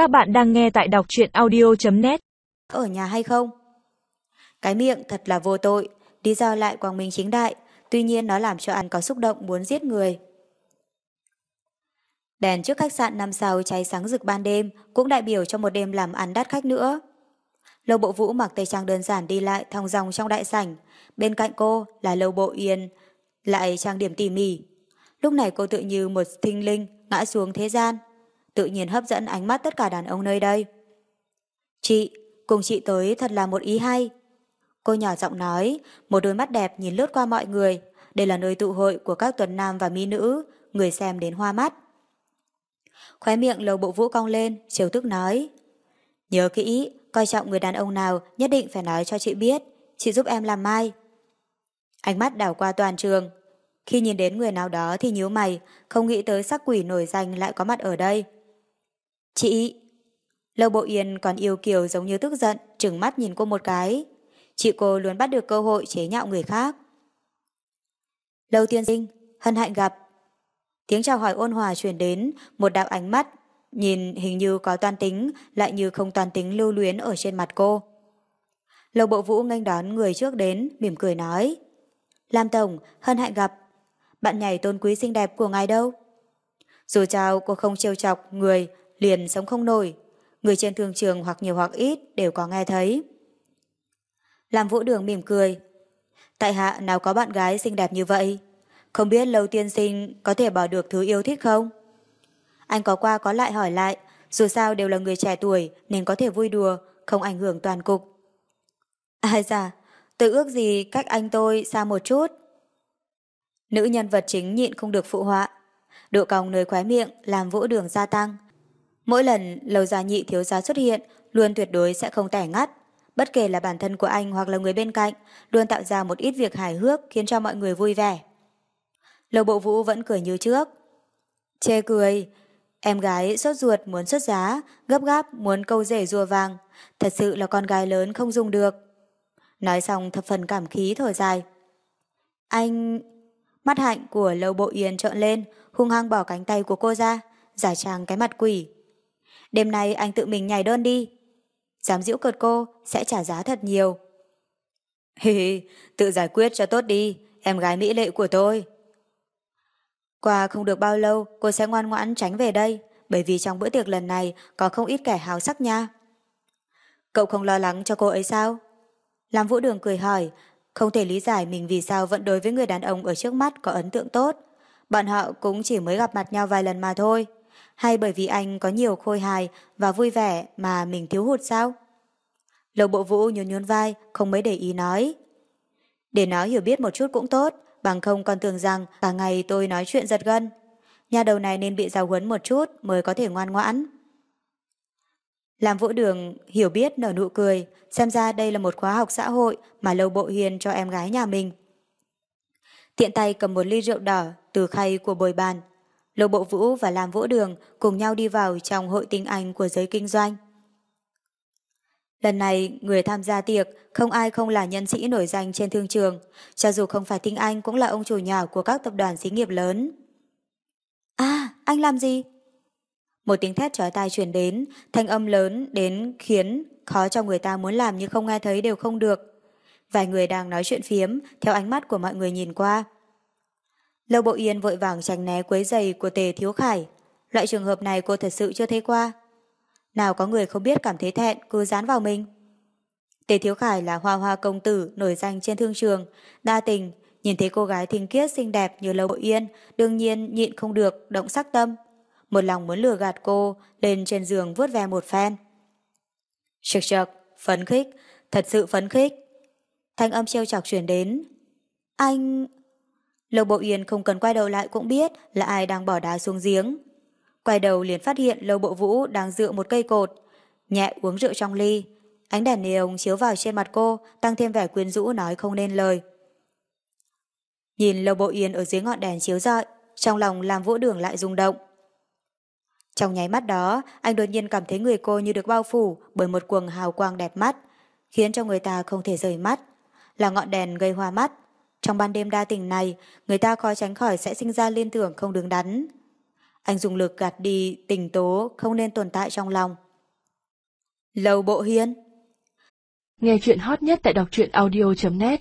Các bạn đang nghe tại đọc truyện audio.net Ở nhà hay không? Cái miệng thật là vô tội, lý do lại quang minh chính đại, tuy nhiên nó làm cho anh có xúc động muốn giết người. Đèn trước khách sạn năm sao cháy sáng rực ban đêm cũng đại biểu cho một đêm làm ăn đắt khách nữa. Lâu bộ vũ mặc tây trang đơn giản đi lại thong dòng trong đại sảnh, bên cạnh cô là lâu bộ yên, lại trang điểm tỉ mỉ. Lúc này cô tự như một thinh linh ngã xuống thế gian, tự nhiên hấp dẫn ánh mắt tất cả đàn ông nơi đây. Chị, cùng chị tới thật là một ý hay. Cô nhỏ giọng nói, một đôi mắt đẹp nhìn lướt qua mọi người. Đây là nơi tụ hội của các tuần nam và mỹ nữ, người xem đến hoa mắt. Khóe miệng lầu bộ vũ cong lên, chiều tức nói. Nhớ kỹ, coi trọng người đàn ông nào nhất định phải nói cho chị biết, chị giúp em làm mai. Ánh mắt đảo qua toàn trường. Khi nhìn đến người nào đó thì nhíu mày, không nghĩ tới sắc quỷ nổi danh lại có mặt ở đây. Chị! Lâu Bộ Yên còn yêu kiều giống như tức giận, trừng mắt nhìn cô một cái. Chị cô luôn bắt được cơ hội chế nhạo người khác. Lâu tiên sinh, hân hạnh gặp. Tiếng chào hỏi ôn hòa truyền đến, một đạo ánh mắt, nhìn hình như có toan tính, lại như không toan tính lưu luyến ở trên mặt cô. Lâu bộ vũ nghênh đón người trước đến, mỉm cười nói. Lam Tổng, hân hạnh gặp. Bạn nhảy tôn quý xinh đẹp của ngài đâu? Dù chào cô không trêu chọc người, liền sống không nổi. Người trên thương trường hoặc nhiều hoặc ít đều có nghe thấy. Làm vũ đường mỉm cười. Tại hạ nào có bạn gái xinh đẹp như vậy? Không biết lâu tiên sinh có thể bỏ được thứ yêu thích không? Anh có qua có lại hỏi lại, dù sao đều là người trẻ tuổi nên có thể vui đùa, không ảnh hưởng toàn cục. Ai da, tôi ước gì cách anh tôi xa một chút. Nữ nhân vật chính nhịn không được phụ họa. Độ còng nơi khóe miệng làm vũ đường gia tăng. Mỗi lần lầu gia nhị thiếu giá xuất hiện, luôn tuyệt đối sẽ không tẻ ngắt. Bất kể là bản thân của anh hoặc là người bên cạnh, luôn tạo ra một ít việc hài hước khiến cho mọi người vui vẻ. Lầu bộ vũ vẫn cười như trước. Chê cười, em gái sốt ruột muốn xuất giá, gấp gáp muốn câu rể rùa vàng. Thật sự là con gái lớn không dùng được. Nói xong thập phần cảm khí thở dài. Anh... Mắt hạnh của lầu bộ yên trợn lên, hung hăng bỏ cánh tay của cô ra, giả trang cái mặt quỷ. Đêm nay anh tự mình nhảy đơn đi. Dám giễu cợt cô, sẽ trả giá thật nhiều. Hi hi, tự giải quyết cho tốt đi, em gái mỹ lệ của tôi. Qua không được bao lâu, cô sẽ ngoan ngoãn tránh về đây, bởi vì trong bữa tiệc lần này có không ít kẻ hào sắc nha. Cậu không lo lắng cho cô ấy sao? Làm vũ đường cười hỏi, không thể lý giải mình vì sao vẫn đối với người đàn ông ở trước mắt có ấn tượng tốt. Bọn họ cũng chỉ mới gặp mặt nhau vài lần mà thôi. Hay bởi vì anh có nhiều khôi hài và vui vẻ mà mình thiếu hụt sao? Lầu bộ vũ nhún nhún vai, không mấy để ý nói. Để nó hiểu biết một chút cũng tốt, bằng không còn tưởng rằng cả ngày tôi nói chuyện giật gân. Nhà đầu này nên bị giáo huấn một chút mới có thể ngoan ngoãn. Làm vũ đường hiểu biết nở nụ cười, xem ra đây là một khóa học xã hội mà Lâu Bộ Hiền cho em gái nhà mình. Tiện tay cầm một ly rượu đỏ từ khay của bồi bàn. Lâu Bộ Vũ và Làm Vũ Đường cùng nhau đi vào trong hội tinh anh của giới kinh doanh. Lần này, người tham gia tiệc không ai không là nhân sĩ nổi danh trên thương trường, cho dù không phải tinh anh cũng là ông chủ nhỏ của các tập đoàn xí nghiệp lớn. À, anh làm gì? Một tiếng thét chói tai truyền đến, thanh âm lớn đến khiến khó cho người ta muốn làm như không nghe thấy đều không được. Vài người đang nói chuyện phiếm, theo ánh mắt của mọi người nhìn qua. Lâu Bộ Yên vội vàng tránh né quấy giày của Tề Thiếu Khải. Loại trường hợp này cô thật sự chưa thấy qua. Nào có người không biết cảm thấy thẹn cứ dán vào mình. Tề Thiếu Khải là hoa hoa công tử nổi danh trên thương trường, đa tình, nhìn thấy cô gái thinh kiết xinh đẹp như Lâu Bộ Yên, đương nhiên nhịn không được, động sắc tâm. Một lòng muốn lừa gạt cô, lên trên giường vuốt ve một phen. Trực trực, phấn khích, thật sự phấn khích. Thanh âm trêu chọc chuyển đến. Anh... Lộc Bộ Yên không cần quay đầu lại cũng biết là ai đang bỏ đá xuống giếng. Quay đầu liền phát hiện Lâu Bộ Vũ đang dựa một cây cột, nhẹ uống rượu trong ly. Ánh đèn neon chiếu vào trên mặt cô, tăng thêm vẻ quyến rũ nói không nên lời. Nhìn Lâu Bộ Yên ở dưới ngọn đèn chiếu rọi, trong lòng làm vũ đường lại rung động. Trong nháy mắt đó, anh đột nhiên cảm thấy người cô như được bao phủ bởi một cuồng hào quang đẹp mắt, khiến cho người ta không thể rời mắt. Là ngọn đèn gây hoa mắt. Trong ban đêm đa tình này, người ta khó tránh khỏi sẽ sinh ra liên tưởng không đứng đắn. Anh dùng lực gạt đi tình tố không nên tồn tại trong lòng. Lầu Bộ Hiên Nghe chuyện hot nhất tại đọc truyện audio.net